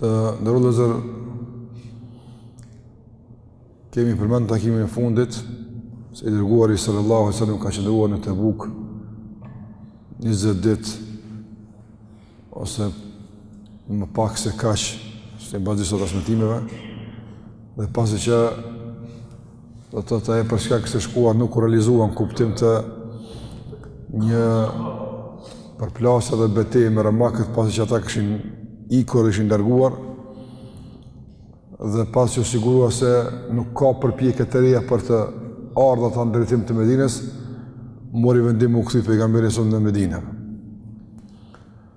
Të nderuar vëllezër, kemi përmend në takimin e fundit, se i dërguari sallallahu alejhi sallam ka qëndruar në Tebuk, 20 ditë, ose më pak se kaq, si në bazë disa transmetimeve, dhe pasi që Do të thotë ajo për shkak se shkuan nuk u realizua në kuptim të një përplasje dhe beteje me romakët pasi që ata kishin ikur dhe ishin larguar dhe pasi u sigurua se nuk ka përpjekje të reja për të ardhur ata në drejtim të Medinës, mori vendim u kthy pejgamberi a.s. në Medinë.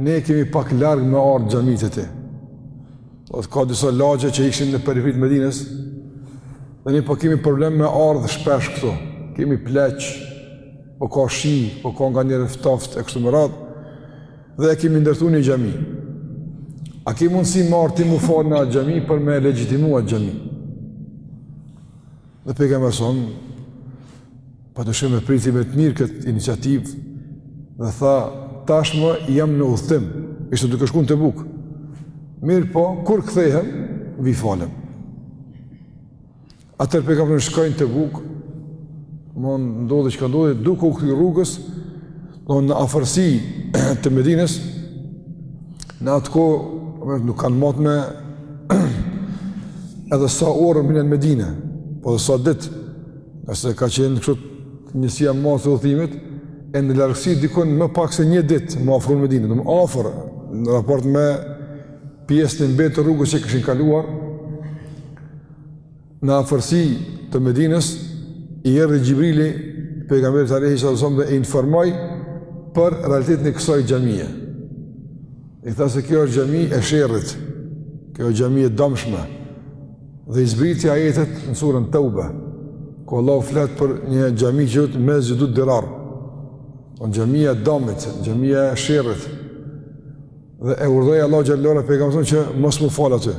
Ne kemi pak larg me ardhë në xhami te ti. Ose ka disa lagje që ishin në periferi të Medinës, dhe ne po kemi problem me ardhë shpesh këtu. Kemi pleq, po ka shi, po ka nganjëherë ftoftë e kështu me radhë, dhe e kemi ndërtu një xhami. A ke mundësi me ardhë ti m'u falë në atë xhami për me e legjitimu atë xhami? Dhe pejgamberi a.s. Pa dyshim e priti me të mirë këtë iniciativë dhe tha, tashmë jam në udhëtim, ishte duke shku në Tebuk. Mirëpo, kur kthehem, vij falem. Atëherë pejgamberi shkoi në Tebuk, më ndodhi çka ndodhi, duke u kthy rrugës, në në afërsi të Medinës, në atë kohë, nuk kanë matë me edhe sa orë në Medinë, po dhe sa ditë, Se ka qenë kështu njësia matëse e udhëtimit, e në largësi dikun më pak se një ditë m'u afru në Medinë, dhe më afër në raport me pjesën e mbetë të rrugës që kishin kaluar, në afërsi të Medinës, i erdhi Xhibrili, pejgamberit alejhi selam, dhe e informoi për realitetin e kësaj xhamie. I tha se kjo është xhami e sherrit, kjo është xhami e damshme, Dhe i zbriti ajetet në surën Teube, ku Allahu flet për një xhami që është Mesxhidud Dirar. xhamia e Domit, xhamia e Sherrit. Dhe e urdhoi Allahu xhel-le ue ala pejgamberin që mos m'u fal aty.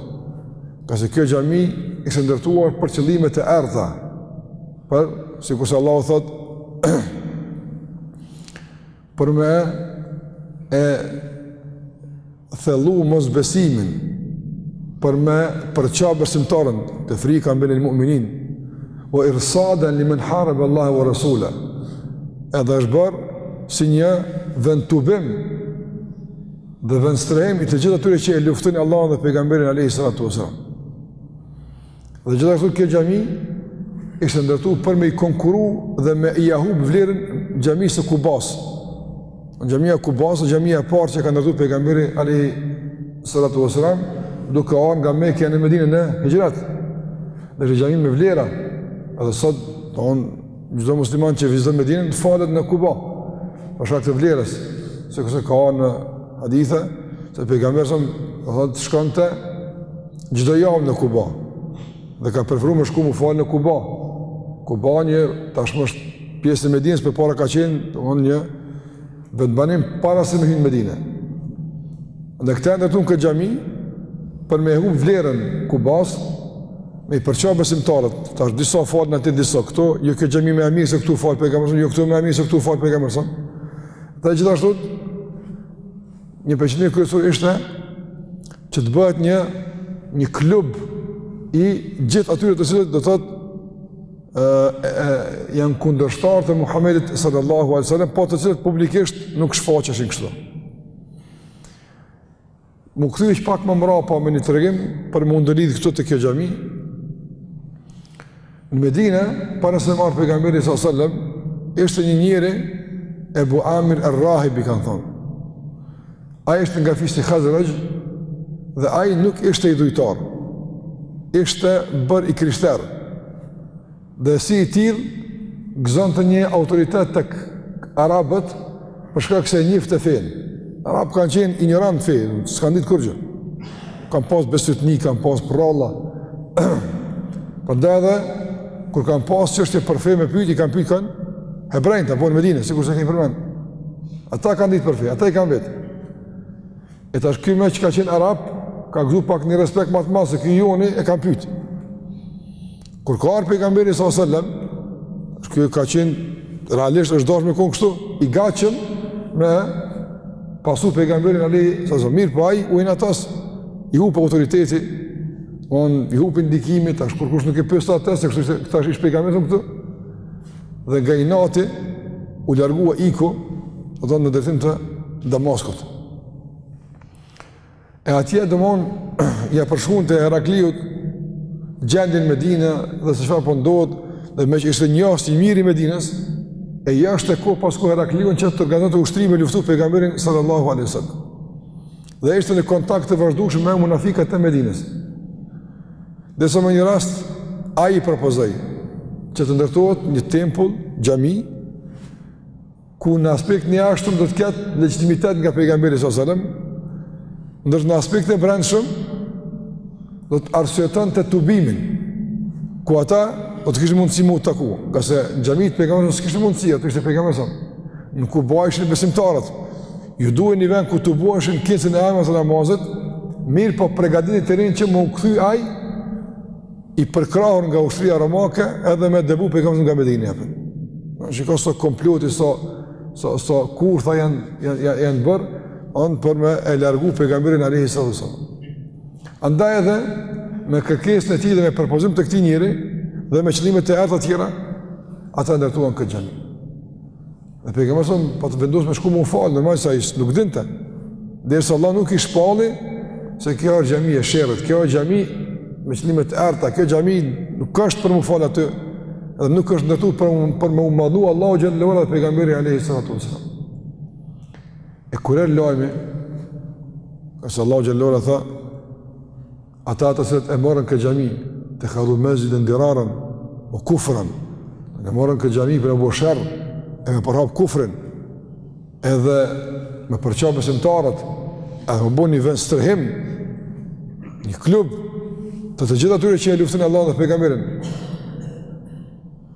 Pasi kjo xhami ishte ndërtuar për qëllime të errëta. Pra sikurse Allahu thotë Për me e thellu mosbesimin, për me përça besimtarët, tefrikan bejnel mu'minin, ue irsaden li men haraba Allahe ue Rasulehu, edhe është bërë si një vendtubim, dhe vendstrehim i të gjithë atyre që e luftojnë Allahun dhe pejgamberin a.s. Dhe gjithashtu kjo xhami ishte ndërtu për me i konkuru dhe me ia hup vlerën xhamisë së Kubas. Xhamia e Kubas është xhamia e parë që ka ndërtu pejgamberi alejhi salatu wasallam, duke ardhë nga Meka në Medinë në hixhret. Dhe është xhami me vlera. Edhe sot, domthonë, Çdo musliman që viziton Medinën të falet në Kuba. Për shkak të vlerës, sikurse ka ardhë në hadithe se pejgamberi s.a.s. domthonë shkonte çdo javë në Kuba. Dhe ka preferu me shku me u fal në Kuba. Kuba një tashmë është pjesë e Medinës, përpara ka qenë domthonë një vendbanim para se me hy në Medine. Dhe këta e ndërtun këtë xhami, për me hup vlerën Kubas, me i përça besimtarët, tash disa falen aty, disa këtu, jo kjo xhami më e mirë se ajo, jo këtu më e mirë se këtu fal pejgamberi s.a.s. Dhe gjithashtu, një qëllim kryesor ishte, që të bëhet një, një klub i gjithë atyre të cilët do të thotë ë janë kundërshtarë të Muhamedit sallallahu alaihi wasallam, po të cilët publikisht nuk shfaqeshin kështu. Me u kthy edhe pak ma mbrapa me një tregim për me u ndërlidh këtu te kjo xhami. Në Medinë para se me ardhë pejgamberi s.a.s. ishte një njeri Ebu Amir Errahib i kanë thonë Ai ishte nga fisi Hazrexh dhe ai nuk ishte idhujtar. Ishte bërë i krishterë. Dhe si i tillë, gëzonte një autoritet tek arabët, për shkak se njihte fenë. Arabët kanë qenë injorantë në fe, s'kanë ditë kurgjë. Kanë pas besëtytni, kanë pas prralla. Prandaj edhe, kur kanë pas çështje për fe me pyt, i kanë pyt kanë hebrenjtë, domthonë në Medine, sikurse kemi përmend. Ata kanë ditë për fe, ata i kanë vet. E tash ky meqë ka qenë arab, ka gëzu pak një respekt ma të madh, se ky joni, e kanë pyt. Kur ka ardhë pejgamberi s.a.s. ky ka qenë, realisht është dasht me konë kështu, i gatshëm me pasu pejgamberin alejhi s.a.s. Mirëpo ai u inatos, i hupi autoriteti, domthonë, i hupi ndikimi, tash kurkush nuk e pyste atë, se tash ish pejgamberi këtu. Dhe nga inati u largua iku, domthonë në drejtim të Damaskut. E atje domthonë ia përshkruante Herakliut gjendjen në Medinë dhe se çfarë po ndodh, dhe meqë ishte njohës i mirë i Medinës, e nxiste kohë pas kohe Herakliun që të organizonte ushtri me luftu pejgamberin sallallahu alaihi sallam. Dhe ishte në kontakt të vazhdueshëm me munafikat e Medinës. Derisa me një rast, ai i propozoi që të ndërtohet një tempull, xhami, ku në aspektin e jashtëm do të ketë legjitimitet nga pejgamberi sallallahu alajhi wasallam, ndërsa në aspektin e brendshëm do të arsyetonte tubimin, ku ata do të kishin mundësi me u taku, ngase në xhami të pejgamberit nuk kishte mundësi, aty ishte pejgamberi sa, në ku bëheshin besimtarët, ju duhej një vend ku tuboheshin kinse në emër të namazit, mirëpo pregaditën terren që me u kthy ai, i përkrahur nga ushtria romake edhe me debu pejgamberin nga Medina. Shiko sa komplote, sa, sa, sa kurtha janë, janë, janë bërë, on për me e largu pejgamberin alayhi salatu wasalam. Andaj edhe me kërkesën e tij dhe me propozim të këtij njeri dhe me qëllime të errta tjera, ata ndërtuan këtë xhami. Dhe pejgamberi sa po të vendosë me shku me u fal, normal se ai nuk dinte. Derisa Allahu nuk i shpalli se kjo është xhami e sherrit, kjo është xhami me qëllime të errta, kjo xhami nuk është për me u fal aty. Dhe nuk është ndërtu për me, për me madhnu Allahun xhallahu ala dhe pejgamberi alayhi salatu wasalam. E kur erdh lajmi, se Allahu xhallahu ala tha, Ata të cilët e morën këtë xhami, ittehadhu mesxhiden diraren ue kufren, e morën këtë xhami për me bo sherr, e me përhap kufrin, edhe me përça besimtarët, e me bo një vend strehim, një klub, të të gjithë atyre që e luftojnë Allahun dhe pejgamberin.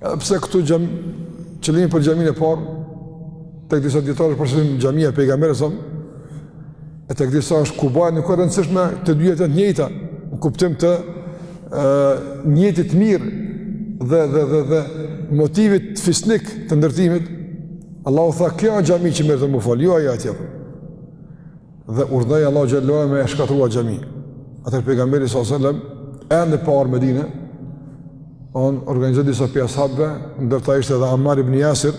Edhe pse këtu xham, qëllimi për xhamin e parë, tek disa dijetarë për qëllim xhamia e pejgamberit sëmë, e tek disa është Kubaja, nuk e rëndësishme të dyja të njëjta, në kuptim të e, nijetit të mirë dhe, dhe, dhe, dhe motivit fisnik të ndërtimit, Allahu tha, kjo është xhami që meriton me u fal, jo ajo tjetër. dhe urdhëroi Allahu xhallahu ala me e shkatrru atë xhami. Atëherë pejgamberi sallallahu alajhi wasallam ende pa ardhur në Medinë, on organizoi disa prej sahabëve, ndër ta ishte edhe Ammar ibn Yasir,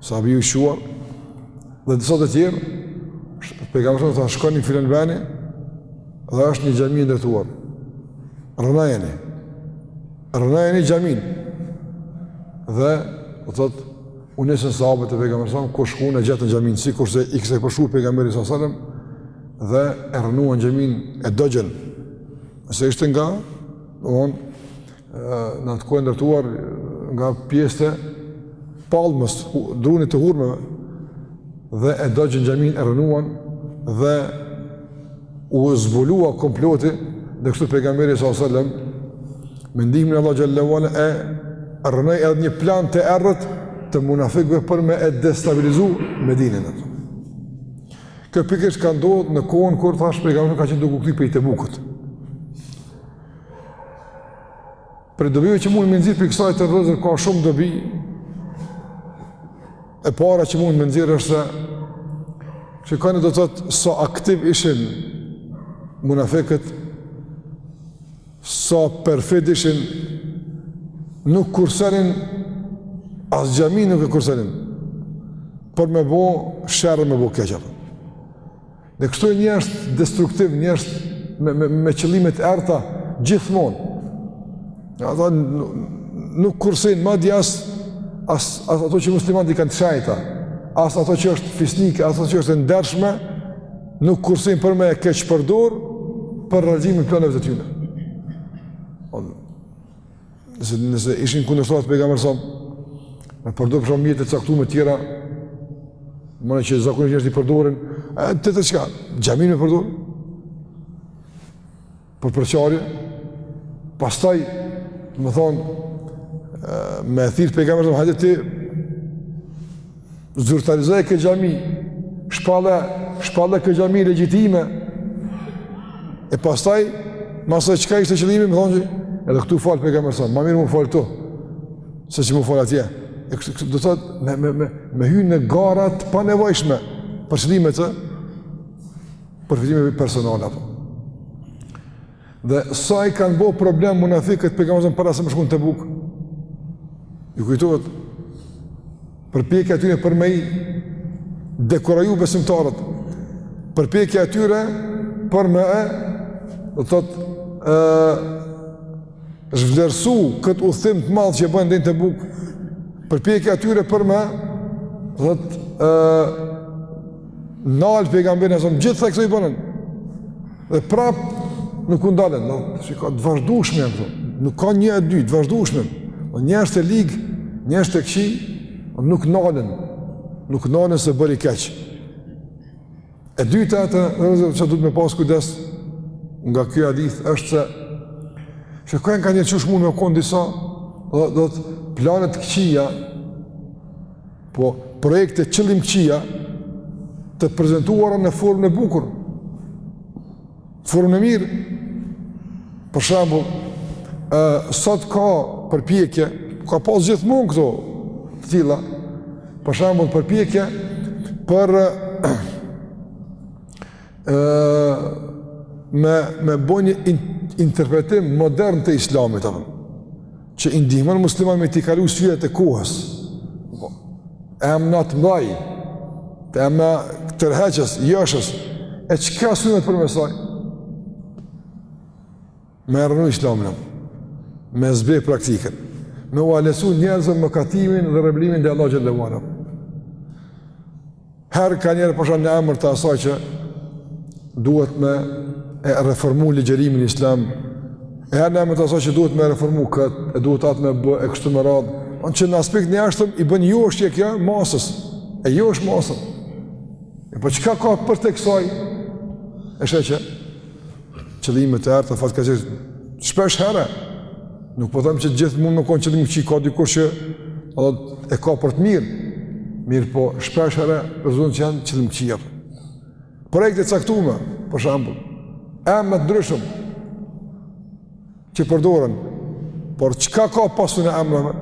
sahabi i shquar, dhe disa të tjerë, pejgamberi sallallahu alajhi wasallam tha shkoni në filan vendi dhe është një xhami ndërtuar. Rrënojeni. Rrënojeni xhamin. Dhe, u thotë, U nisën sahabët e pejgamberit sa kur shkuan e gjetën xhamin sikurse i kishte përshkru pejgamberi sa selam dhe e rrënuan xhamin e dogjën. Se ishte nga, domthon në atë kohë ndërtuar nga pjesët e palmës, drunit të hurmeve dhe e dogjën xhamin e rrënuan dhe u zbulua komploti dhe kështu pejgamberi sallallahu alajhi wasallam me ndihmën e Allahu xhallahu ala e rrënoi edhe një plan të errët të munafikëve për me e destabilizu Medinën. Kjo pikërisht ka ndodhur në kohën kur thash pejgamberi ka qenë duke kthyer prej Tebukut. Prej dobive që mund me i nxjerr prej kësaj të rëzër ka shumë dobi E para që mund me nxjerrë është se shikoni do të thotë sa sa aktiv ishin munafikët sa sa perfid ishin nuk kursenin as xhaminë nuk e kursenin për me bo sherr me bo keq Dhe kështu njerëzit destruktiv, njerëzit me me me qëllime të errta gjithmonë. Ata nuk kursejnë madje as as as ato që muslimanët i kanë të shejta, as ato që është fisnike, as ato që është e ndershme, nuk kursejnë për me e keqpërdor për realizimin e planeve të tyre. nëse, nëse ishin kundërshtarë të Pejgamberit alejhi selam me përdor për shembull mjete të caktume tjera mënyra që zakonisht njerëzit i përdorin e të tjera çka, xhaminë me përdor për përçarje pastaj domethonë me thirrë Pejgamberin alejhi selam hajde ti zyrtarizoje këtë xhami, shpalle, shpalle këtë xhami legjitime, e pastaj, mas saj çka ishte qëllimi, me thonë që, edhe këtu u fal Pejgamberi alejhi selam ma mirë me u falë këtu, se që me u falë atje, e kështu, kështu, do të thotë, me, me, me, me hy në gara të panevojshme, për qëllime të përfitimeve personale, apo. Dhe sa i kanë bo problem munafikët Pejgamberit alejhi selam para se me shku në Tebuk? Ju kujtohet përpjekja e tyre për me i dekuraju besimtarët, përpjekja e tyre për me e, do të thotë e, zhvlerësu këtë udhëtim të madh që bëjnë deri në Tebuk, përpjekja e tyre për me do të thotë e, Nalë Pejgamberin alejhi selam, gjithë këto i bonën. Dhe prapë nuk u ndalën, po, çka të vazhdushme e këto. Nuk ka një e dy, të vazhdushme. Po njerëzit e ligj, njerëzit e këqij, po nuk nalen. Nuk nalen së bëri keq. E dyta vëllezër që duhet me pas kujdes nga ky hadith është se shikoni kanjëherë qysh mund me konë disa do, do të thotë plane të këqija Po projekte qëllimkëqija të prezentuara në formën e bukur, formën e mirë. Për shembull, e, sot ka përpjekje, ka pas gjithmonë këto të tilla, për shembull përpjekje për me me bo një interpretim modern të islamit apo që i ndihmon muslimanëve me i kalu sfidat e kohës po emna të mdhaj emna tërheqës, joshës e çka synohet përmes saj Me e rrënu islamin apo? Me e zbeh praktikën? Me ua lehtësu njerëzve mëkatimin dhe rebelimin ndaj Allah Xhelle ve Ala? Herë ka njeri për shembull në emër të asaj që duhet me e reformu ligjërimin islam, e herë në emër të asaj që duhet me reformu këtë, e duhet atë me bë, e kështu me radhë, që në aspektin e jashtëm i bën jo është çehre kjo masës, e jo është masëm. E po çka ka përtej kësaj, e sheh që qëllime të errëta fatkeqësisht shpesh herë nuk po them që gjithmonë nuk ka qëllim të keq, ka dikush që e ka për të mirë mirëpo shpesh herë rezulton që janë qëllime të këqija projekte të caktume për shembull emra të ndryshëm që përdoren por çka ka pas atyne emrave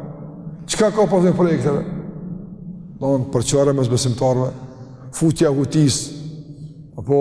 çka ka pas atyne projekteve domethënë përçarja mes besimtarëve futja e hutisë apo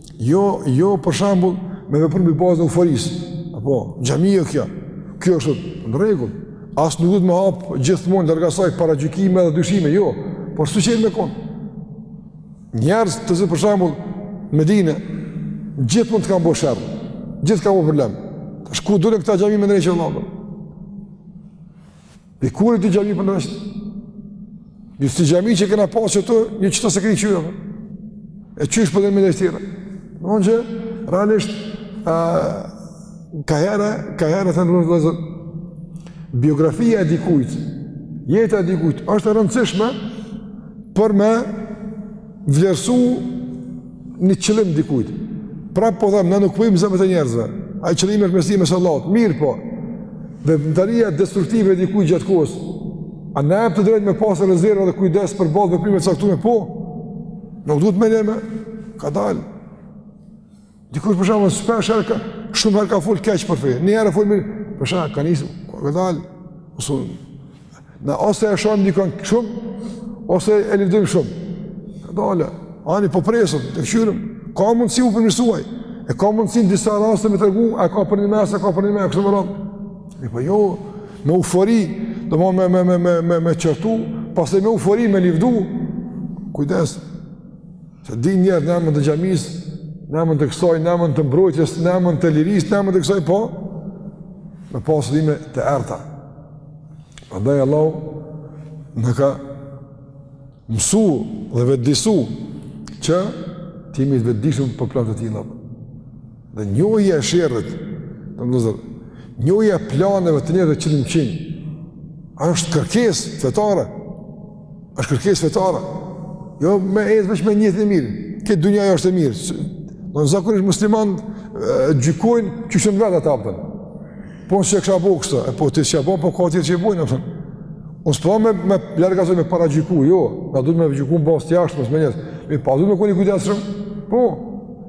Jo, jo, për shembull, me vepru mbi bazën e euforisë, apo, xhamia kjo, kjo është në rregull, as nuk duhet me hapë gjithmonë, ndaj saj, paragjykime dhe dyshime, jo, por si qen me konë. Njerëz të zi, për shembull, në Medine, gjithmonë të kanë bo sherr, gjithë kanë bo problem, tash ku dojnë këta xhami me ndreq e Dhe kur e ti xhami për në është? Një si xhami që kena pasë që të, një që të se keni qyra. E që është për dhe me dhe tjera. Në onë që, realisht, a, ka herë, ka herë, thënë rrëzë dhe zërë, biografia e dikujtë, jetë e dikujtë, është e rëndësishme për me vlerësu një qëllim dikujt. Prap po them, ne nuk kuptojmë zemrat e njerëzve. Ai qëllimi është mes tij e mes Allahut. Mirëpo, veprimtaria destruktive e dikujt gjatë kohës, a na jep të drejtë me pasë rezerva dhe kujdes përballë veprimeve të caktume? Po, nuk duhet menime, ka dalë. Dikush për shembull shpesh herë ka shumë herë ka fol keq për fe. Një herë fol mirë, për shembull ka nisur, ka dal ose na ose e shohim dikon shumë ose e livdojmë shumë. Ka dalë, ani po presim, të qyrëm, ka mundësi u përmirësu ai. E ka mundësi në disa raste me tregu, a ka për një mes, a ka për një mes, kështu me radhë. Mirëpo jo, me eufori, domethënë me, me, me, me, me, me qortu, pastaj me eufori, me livdu, kujdes, Se di njerëz në emën të xhamisë, në emën të kësaj, në emën të mbrojtjes, në emën të lirisë, në emën të kësaj, po, me pasë qëllime të errëta. Andaj Allahu na ka mësu dhe vetëdisu që të jemi të vetëdijshëm për planet e tilla. Dhe njohja e sherrit, të mëzër, njohja e planeve të njerëzve qëllimkëqinj, a është kërkesë fetare, është kërkesë fetare, jo me e veç me nijet të mirë, këtë dunja jo është e mirë, në zakonisht muslimanët gjykojnë që shënë vetë atë apëtën, po nësë që e kisha bo kështu, e po ti që e bo, po ka tjerë që e bojnë, apëtën, unë s'po me, me lërga zë me paragjyku, jo, na duhet me gjyku në bazë jashtë, mësë me njëtë, mirëpo duhet me kon i kujdesshëm, po,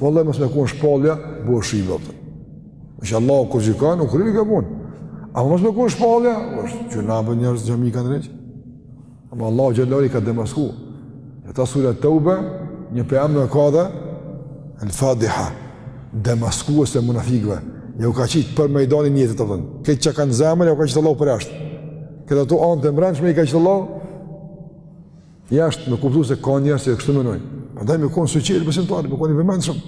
Vallaj mos me kon shpallja bosh i vot. Insha Allah kur gjykon kur ju gabon. A mos me kon shpallja, është që na bën njerëz xhami kanë rënë. Ama Allah xhelehu i ka demasku. Ata sura Tauba, një prej emrave ka edhe El-Fadiha. Demaskuese munafikëve. Ja u ka qit për mejdan nijetet e veta. Krejt çka kanë n'zemër, ja u ka qit Allah përjashtë. Krejt ato anë të mbrendshme i ka qit Allah Jashtë me kuptu se ka njerëz që e kështu menojnë. Prandaj me konë syçel besimtari, me konë i vëmendshëm.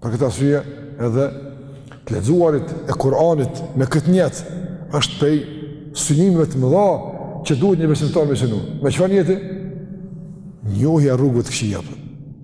Për këtë arsye edhe të lexuarit e Kuranit me këtë nijet, është prej synimeve të mëdha që duhet një besimtar me synu. Me çfarë nijeti? Njohja rrugëve të këqija. Po.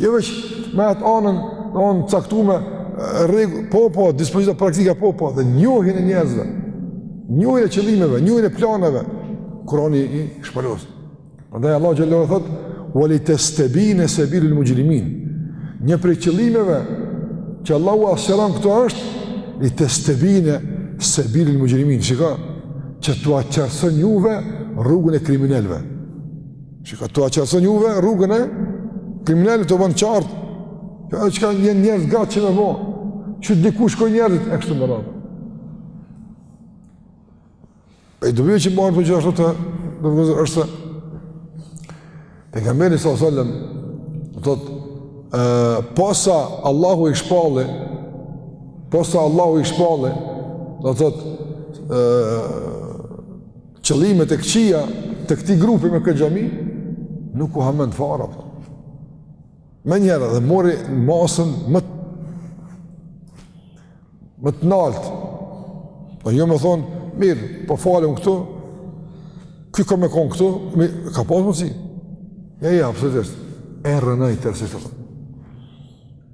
Jo veç me atë anën, në anën caktume, rregull, po, po, dispozita praktika, po, po, dhe njohjen e njerëzve, njohjen e qëllimeve, njohjen e planeve, Kurani i shpalos. Prandaj Allah xhele thotë, ue li testebine sebilul muxhrimin. Një prej qëllimeve që Allahu e sqaron këto është, li testebine sebilul muxhrimin. Shika, që t'ua qartëson juve rrugën e kriminelve. Shika, t'ua qartëson juve rrugën e kriminelëve, t'ua ban qartë, që e që ka një njerëz gati që me bo, që të dikush, do njerëz, e kështu me radhë. E i dubi që marë të gjithashtu të nërgëzër është se, Pejgamberi alejhi selam, do të thotë, posa Allahu i shpalli, posa Allahu i shpalli, do të thotë, Qëllimet e këqija të këtij grupi me këtë xhami, nuk u hamend fare. Menjëherë dhe mori masën më të, më të naltë. Po jo me thonë, mirë, po falemi këtu, ky ka me konë këtu, mi, ka pasë mundësi. Jo, jo, absolutisht, e rrënoi tërësisht.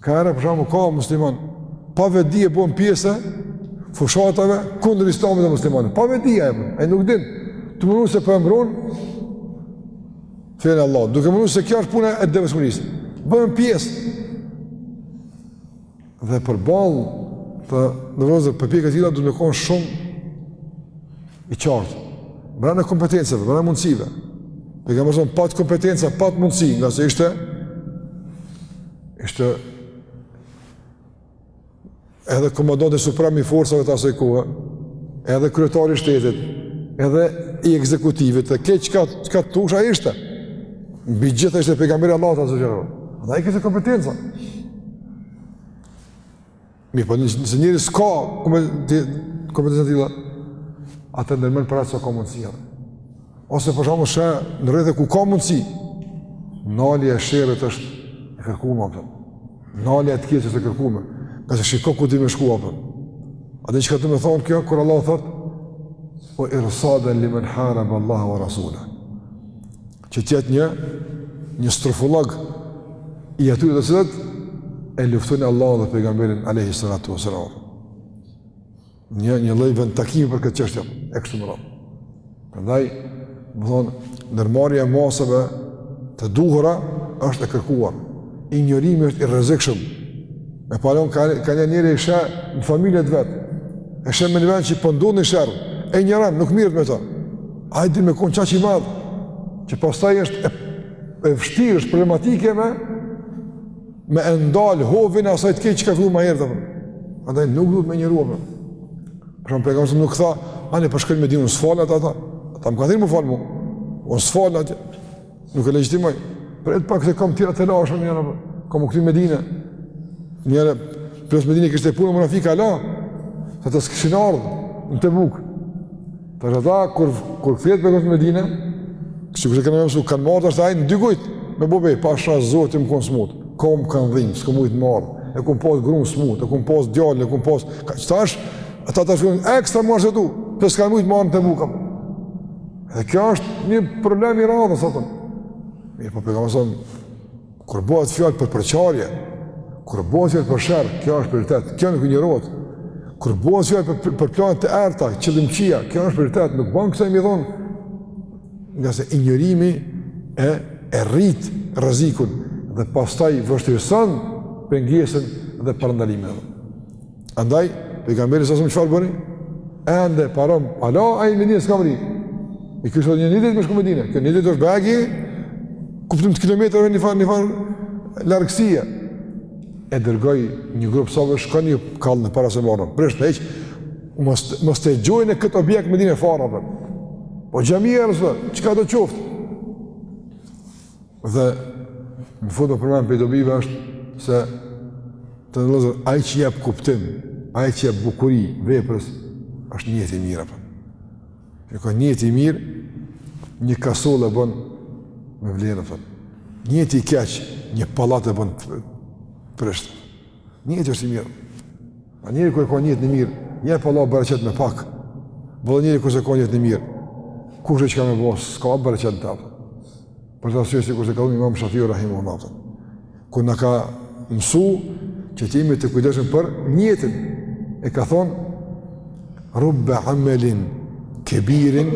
Ka herë për shembull ka musliman pa vetëdije bëhen pjesë fushatave kundër islamit dhe muslimanëve. Pa vetëdije ai, ai nuk din. Tu mendu se po e mbron fenë e Allahut. Duke mendu se kjo është puna e devotshmërisë. Bëhen pjesë dhe përballë të ndërozë përpjekje të tilla duhet me kon shumë i qartë, brenda kompetencave, brenda mundësive. Pejgamberi, pat kompetenca, pat mundësi, ngase ishte, ishte edhe komandant suprem i forcave të asaj kohe, edhe kryetari i shtetit, edhe i ekzekutivit, dhe krejt çka, çka të dush ai ishte. Mbi të gjitha ishte pejgamber i Allahut azze ve xhel. Ai i kishte kompetenca. Mirëpo nëse njeri s'ka kompetenca të tilla, atëherë ndërmerr për aq sa ka mundësi. Ose për shembull në rrethe ku ka mundësi, nalja e sherrit është e kërkume apo. Nalja e të keqes është e kërkume. Pastaj shiko ku di me shku apo. Atëherë çka do me thonë kjo, kur Allahu thot, wa irsaden li men haraba Allaha wa Rasulah. që të jetë një një strofull, log i atyre të cilët e luftojnë Allahun dhe pejgamberin alayhi salatu wasallam. Një një lloj vend takimi për këtë çështje e kështu me radhë. Prandaj, me thonë, ndërmarrja e masave të duhura është e kërkuar. Injorimi është i rrezikshëm. Me palon ka ka një njeri e sheh në familje t'vet. E sheh në ni vend që po ndodh ni sherr. E injoron, nuk mirret me to. Ai di me kon aq i madh, që pastaj është e, e vështirë, është problematike me me e ndal hovin e asaj të keqe që ka fillu ma herët apo. Andaj nuk duhet me injoru. Për shembull Pejgamberi nuk tha, ani po shkoj n'Medine, s'falna aty. Ata më kanë thirr m'u fal. Unë s'falna aty. Nuk e legjitimoj. Prit pak se kam tjera telashe njëra, kam m'u kthy n'Medine. Njëra, plus n'Medine kishte punë me munafika ala, se s'kishin ardhë në Tebuk. Ta që ta, kur, kur kthehet për këtë Medine, kështë kështë kanë me mësy, kanë m'ardhë tetëdhjetë e dy vetë, me bo be, pasha Zotin, kom konë smutë, kom kanë dhimë, s'kom mujtë m'ardhë, e kom pas grunë smutë, e kom pas djalin, e kom pas, ka që ta është, ata ta shkënë, ekstra me arsyetu, pse s'kanë mujtë m'ardhë në Tebuk, Dhe kjo është një problem i radhës, sotëm. Mirëpo Pejgamberi alejhi selam, kur bëhet fjalë për përçarje, kur bëhet fjalë për sherr, kjo është prioritet, kjo nuk injorohet. Kur bëhet fjalë për, për, për plane të errëta, qëllimkëqija, kjo është prioritet, nuk bën kësaj me i dhonë. Ngase injorimi e, e rrit rrezikun dhe pastaj vështirëson pengesën dhe parandalimin. Andaj, pejgamberi alejhi selam çfarë bëni? Ende, parom, ala, ai n'Medine s'ka mrri. I kishte një një ditë me shku n'Medine. Kjo një ditë është bajagi, kuptim të kilometrave një farë, një farë largësie. E dërgoi një grup sahabe, shkoni kallne para se m'ardhë unë. Prishne, hiqne, mos, mos ta gjoj unë këtë objekt n'Medine fare, apo. Po xhami është, çkado qoftë? Dhe në fund me përmend prej dobive është se të nderuar vëllezër ai që jep kuptim, ai që jep bukuri veprës është nijeti i mirë apo. E ka nijeti i mirë, një kasollë e bon me vlerë. Nijeti i keq, një pallat e bon të prishtë. Nijeti është i mirë. A njeri kur e ka nijetin e mirë, jep Allah bereqet me pak. Po njeri kur s'e ka nijetin e mirë, kushedi çka me bo, s'ka bereqet në të. Për këtë arsye sikurse ka thonë imam Shafiu rahimehullah. Kur na ka mësu që të jemi të kujdesshëm për nijetin, e ka thonë, rubbe amelin kebirin,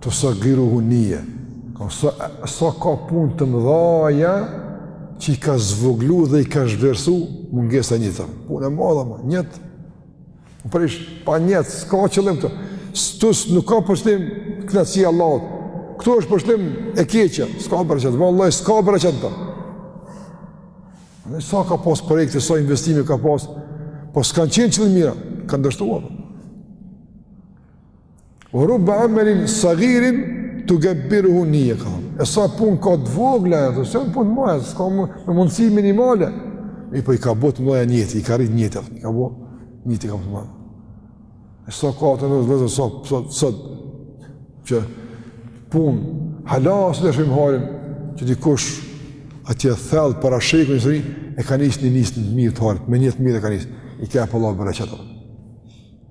tusaggiruhu nije, sa, sa ka punë të mëdhaja që i ka zvoglu dhe i ka zhvlersu mungesa e nijetit. Punë e madhe ama, nijet. U prish, pa nijet, s'ka qëllim të. Stus nuk ka për qëllim knaqësia Allahut. Këtu është për qëllim e keqja. S'ka bereqet, ma Allah, s'ka bereqet. Në sa ka pas projekte, sa investime ka pas, po s'kanë qenë qëllim mira, kanë dështuar. Ve rubbe amelin sagirin tukebbiruhu nije. E sa punë ka të vogla edhe, s'janë punë të mdhaja, s'ka më, me mundësi minimale. Mirëpo i ka bo të mdhaja nijeti, i ka rrit nijeti, i ka bo nijeti ka më të mdhaja. E sa ka të në dhe dhe sa, sa, sa, që punë, hala sjellin shumë hairin, që dikush atje thellë para shekujve, e ka nisë një nismë të mirë të hairit, me nijet të mirë e ka nisë, i ka jep Allahu bereqet.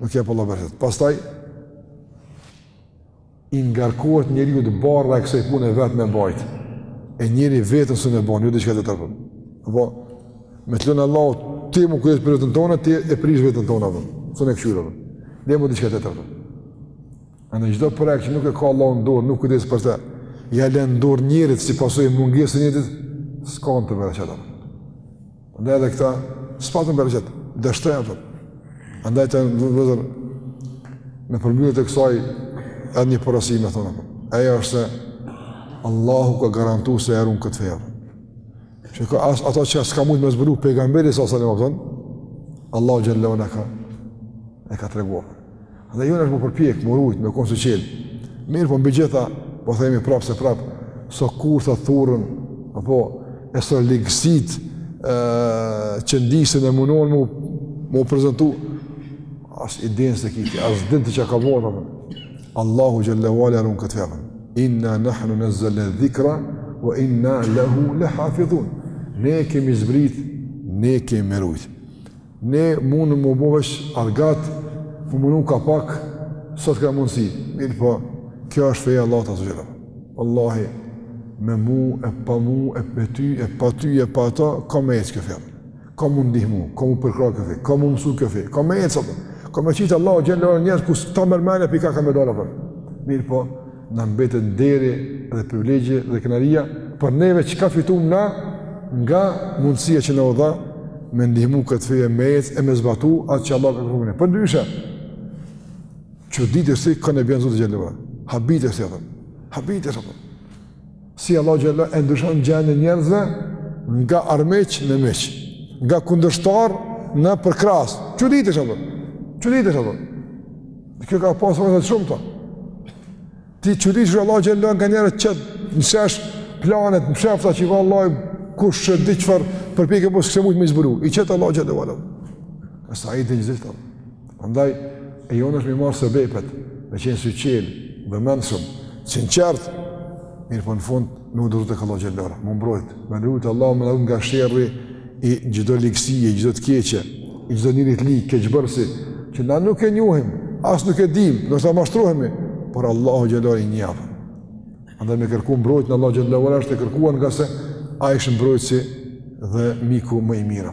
Nuk jep Allah bereqet. Pastaj i ngarkohet njeriut barra e kësaj pune vetë me bajt. E njeri veten s'e mban, jo diçka të tërë. Apo, me të lënë Allah, ti m'u kujdes për veten tonë, ti e prish veten tonë, apo, së në këshyra, apo. Dhe mu diçka të tërë. Andaj çdo projekt që nuk e ka Allah në dorë, nuk kujdeset për te, ja lën n'dorë njerit si pasojë mungesës nijetit, s'ka në të bereqet, apo. Ndaj edhe këta, s'patën bereqet, dështuan apo. Andaj vëllezër, në përmbyllje të kësaj, edhe një porosi me thonë, e ajo është se, Allahu ka garantu se e run këtë fe. Çka, as, ato që s'ka mujt me zbulu, pejgamberi alejhi selam me thonë, Allahu xhele ve ala, e ka tregu. Andaj jona është m'u përpjek, m'u rujt, me konë syçelë. Mirëpo mbi gjitha, po themi prapë se prapë, sa kurtha thuren, apo e sa ligësitë që nisen e munohen mu, mu prezentu, as i dinë se kush je ti, as dinë ti çka bon, apo. Allahu xhele ve ala e run këtë fjalën. Inna nahnu nezzelna dhikra, ve inna lehu le hafidhun. Ne e kemi zbrit, ne kemi me rujt. Ne mundëm me u bo veç argat, me u munu ka pak, sot ka mundësi. Mirëpo, kjo është feja e Allahut xhelle. Vallahi, me mu, e pa mu, e me ty, e pa ty, e pa ta, ka me ecë kjo feja. Ka m'u ndihmu, ka m'u përkrah kjo feja, ka m'u mësu kjo feja, ka me ecë, ka me qitë Allahu xhelle ve ala njerëz, ku s'ta merr mendja, pi kah ka me dalë, mirëpo, Na mbetet nderi dhe privilegji dhe krenaria për neve çka fituam na nga mundësia që na u dha me ndihmu këtë fe me ec e me zbatu atë që Allahu ka urdhëru. Përndryshe. Çuditesh si i kanë bjen Zoti xhelle ve ala. Habitesh apo. Habitesh apo. Si Allahu xhelle e ndryshon gjendjen e njerëzve nga armiq në miq, nga kundërshtar në përkrahës. Çuditesh apo? Çuditesh apo? Dhe kjo ka pasur edhe shumë të. T'i qet Allahu xhelle nga njerëz që në shesh planet, mshefta që vallahi kushedi çfarë përpjekje nuk kishe mujtë me i zbulu. I qet Allahu xhelle ve ala. Ashtu ai di gjithë. Andaj, e jonë është me i marrë sebepet, me qenë syçelë, të vëmendshëm, të sinqertë, mirëpo në fund, me u dorëzu tek Allahu xhelle ve ala, me na mbrojt, me na rujt Allahu, me na rujt nga sherri i çdo ligësie, i çdo të keqe, i çdo njerit lig, keqbërësi, që na nuk e njohim, as nuk e dim, ndoshta mashtrohemi, por Allahu xhelle ve ala i njeh. Andaj me kërku mbrojtjen e Allahut xhelle ve ala, është e kërkuar ngase Ai është mbrojtësi dhe miku më i mirë.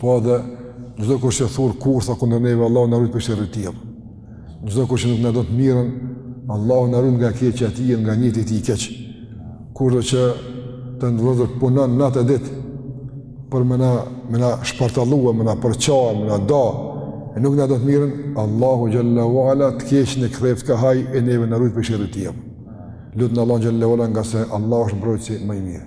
Po edhe çdokush që thur kurtha kundër neve, Allahu na rujt prej sherrit të tij. Çdokush që nuk na do të mirën, Allahu na rujt nga keqja e tij, nga nijeti i tij keq. Kushdo që tenton e punon natë e ditë për me na me na shpartallua, me na përça, me na nda, e nuk na do të mirën, Allahu xhelle ve ala të keqen ia ktheftë kah ai e neve na rujt prej sherrit të tij. Lutna Allahun xhelle ve ala ngase Allahu është mbrojtësi më i mirë.